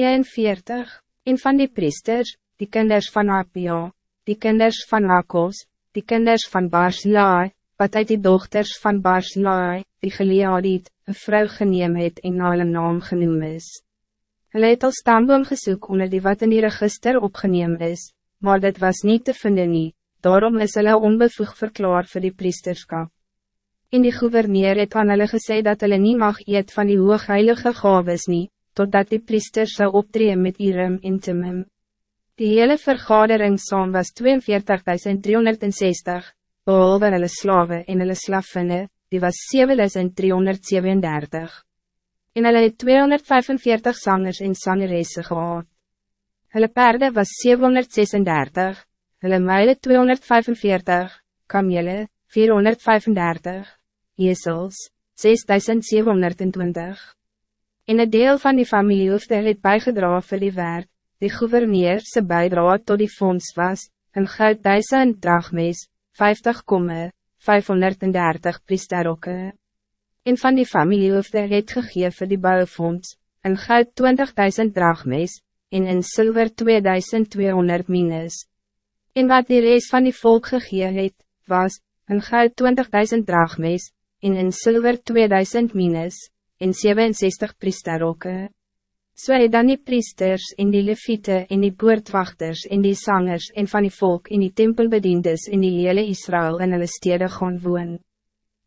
41, en van die priesters, die kinders van Apia, die kinders van Akos, die kinders van Barslaai, wat uit die dochters van Barslaai, die Geleadiet, een vrou geneem het en na hulle naam genoem is. Hulle het al stamboom gesoek onder die wat in die register opgeneem is, maar dit was niet te vinden nie, daarom is hulle onbevoeg verklaar voor die priesterskap. En die gouverneur het aan hulle gesê dat hulle nie mag eet van die hoogheilige gaves nie, totdat die priesters zou optreden met Iram en Timim. Die hele vergadering saam was 42.360, behalve hulle slawe en hulle slavinne, die was 7.337. En hulle het 245 zangers en zangeresse gehad. Hulle perde was 736, hulle meile 245, kamele 435 jesels, 6720. En een deel van die familiehoofde het bijgedra vir die werk, die gouverneurse bijdra tot die fonds was, een goud duisend dragmes, 50 komme, 530 priesterokke. En van die familiehoofde het gegeven vir die bouwfonds, een goud 20.000 dragmes, en in zilver 2200 minus. En wat die reis van die volk gegeven het, was, een goud 20.000 dragmes, en in zilver 2000 minus, en 67 priesterokke. So het dan die priesters en die leviete en die boordwachters en die zangers en van die volk en die tempelbediendes in die hele Israël in hulle stede gaan woon.